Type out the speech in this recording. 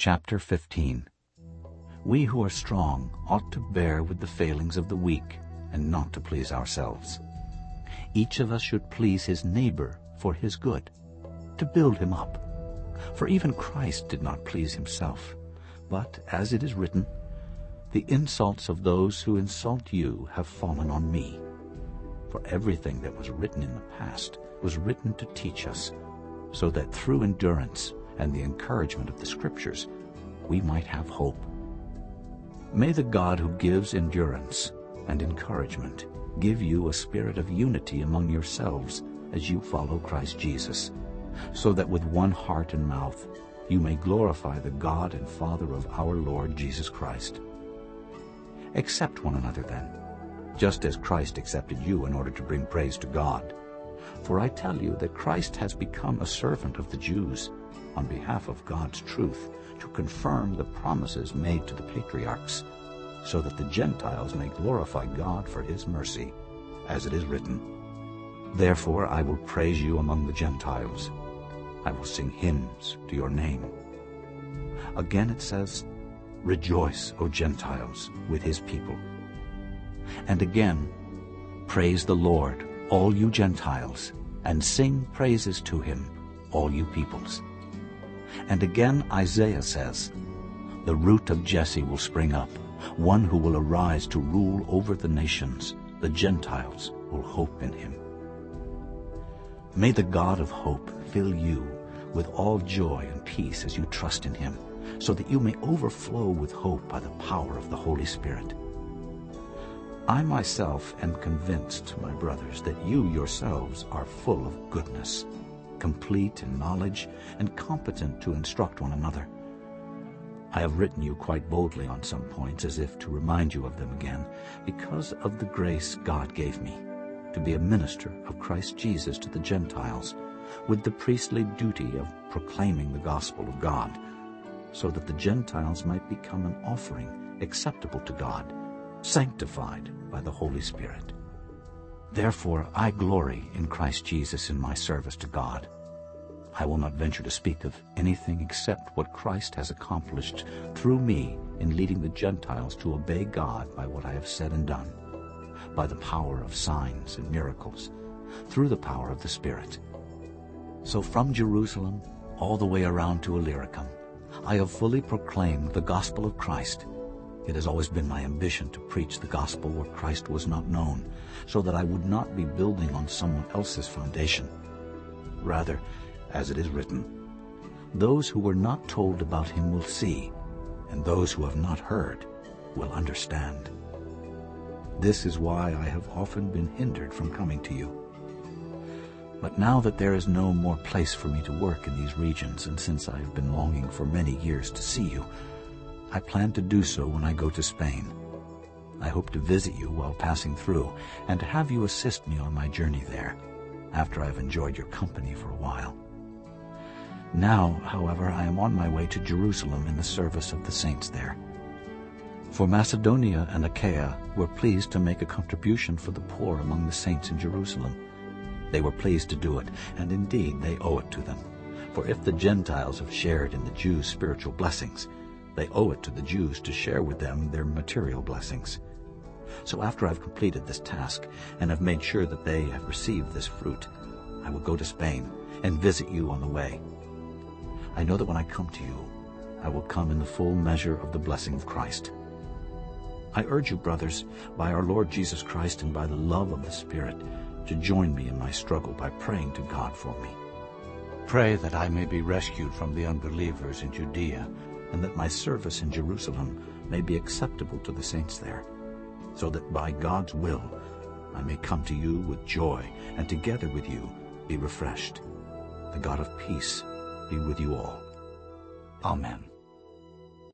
Chapter 15 We who are strong ought to bear with the failings of the weak and not to please ourselves. Each of us should please his neighbor for his good, to build him up. For even Christ did not please himself, but, as it is written, The insults of those who insult you have fallen on me. For everything that was written in the past was written to teach us, so that through endurance and the encouragement of the Scriptures we might have hope. May the God who gives endurance and encouragement give you a spirit of unity among yourselves as you follow Christ Jesus, so that with one heart and mouth you may glorify the God and Father of our Lord Jesus Christ. Accept one another then, just as Christ accepted you in order to bring praise to God. For I tell you that Christ has become a servant of the Jews on behalf of God's truth to confirm the promises made to the patriarchs, so that the Gentiles may glorify God for his mercy, as it is written, Therefore I will praise you among the Gentiles. I will sing hymns to your name. Again it says, Rejoice, O Gentiles, with his people. And again, Praise the Lord, all you Gentiles, and sing praises to him, all you peoples. And again Isaiah says, The root of Jesse will spring up, one who will arise to rule over the nations. The Gentiles will hope in him. May the God of hope fill you with all joy and peace as you trust in him, so that you may overflow with hope by the power of the Holy Spirit. I myself am convinced, my brothers, that you yourselves are full of goodness, complete in knowledge, and competent to instruct one another. I have written you quite boldly on some points as if to remind you of them again, because of the grace God gave me to be a minister of Christ Jesus to the Gentiles, with the priestly duty of proclaiming the gospel of God, so that the Gentiles might become an offering acceptable to God, sanctified by the Holy Spirit. Therefore I glory in Christ Jesus in my service to God. I will not venture to speak of anything except what Christ has accomplished through me in leading the Gentiles to obey God by what I have said and done, by the power of signs and miracles, through the power of the Spirit. So from Jerusalem all the way around to Illyricum, I have fully proclaimed the gospel of Christ. It has always been my ambition to preach the gospel where Christ was not known, so that I would not be building on someone else's foundation. Rather, as it is written, Those who were not told about him will see, and those who have not heard will understand. This is why I have often been hindered from coming to you. But now that there is no more place for me to work in these regions, and since I have been longing for many years to see you, I plan to do so when I go to Spain. I hope to visit you while passing through, and to have you assist me on my journey there, after I have enjoyed your company for a while. Now, however, I am on my way to Jerusalem in the service of the saints there. For Macedonia and Achaia were pleased to make a contribution for the poor among the saints in Jerusalem. They were pleased to do it, and indeed they owe it to them. For if the Gentiles have shared in the Jews' spiritual blessings, they owe it to the Jews to share with them their material blessings. So after I've completed this task and have made sure that they have received this fruit, I will go to Spain and visit you on the way. I know that when I come to you, I will come in the full measure of the blessing of Christ. I urge you, brothers, by our Lord Jesus Christ and by the love of the Spirit, to join me in my struggle by praying to God for me. Pray that I may be rescued from the unbelievers in Judea, and that my service in Jerusalem may be acceptable to the saints there, so that by God's will I may come to you with joy, and together with you be refreshed. The God of peace be with you all. Amen.